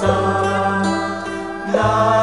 xa là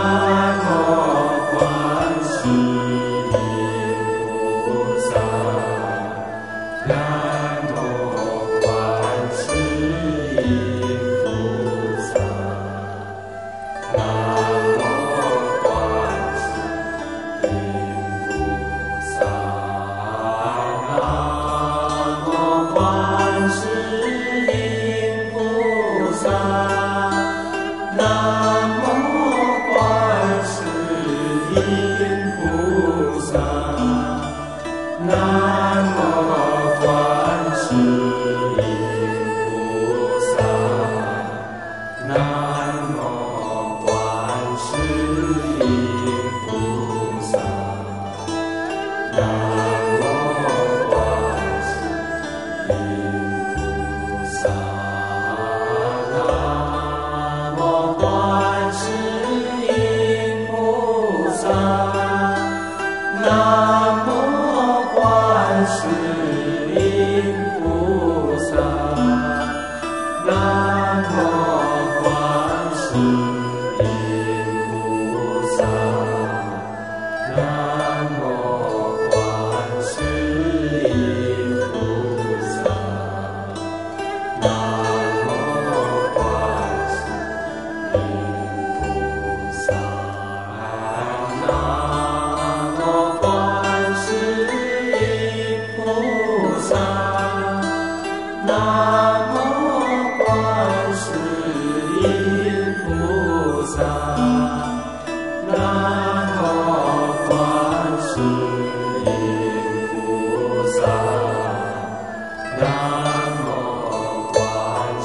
Ah.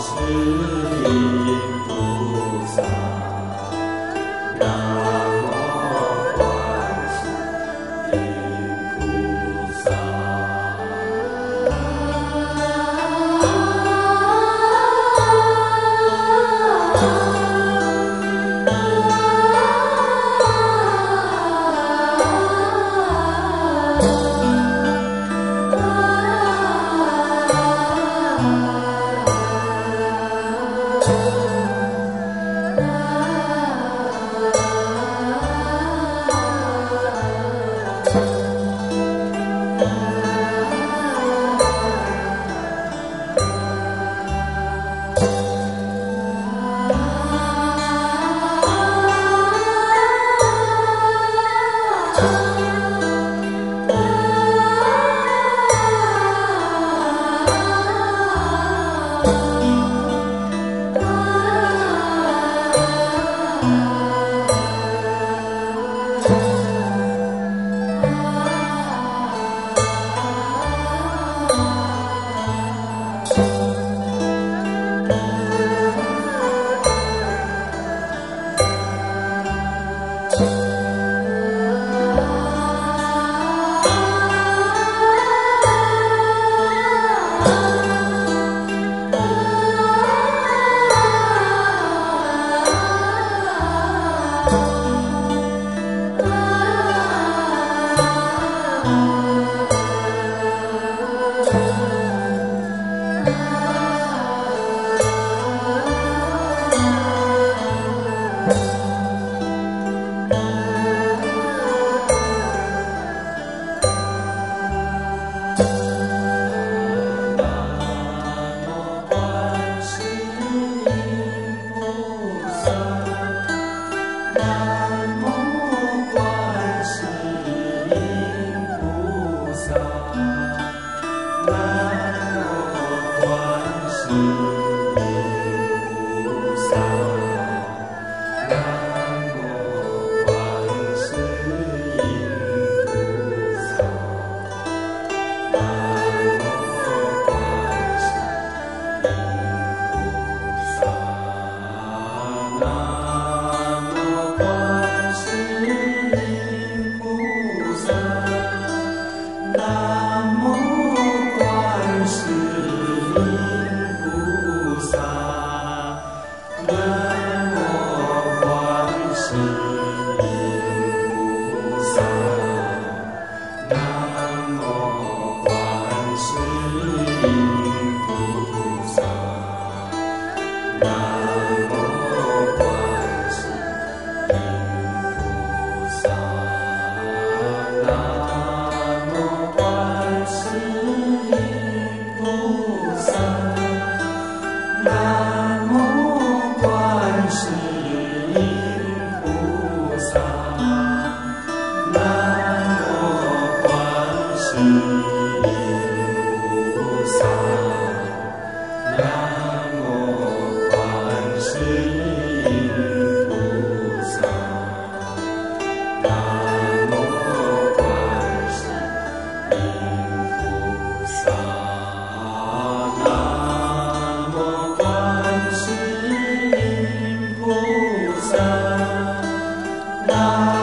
是 cantar.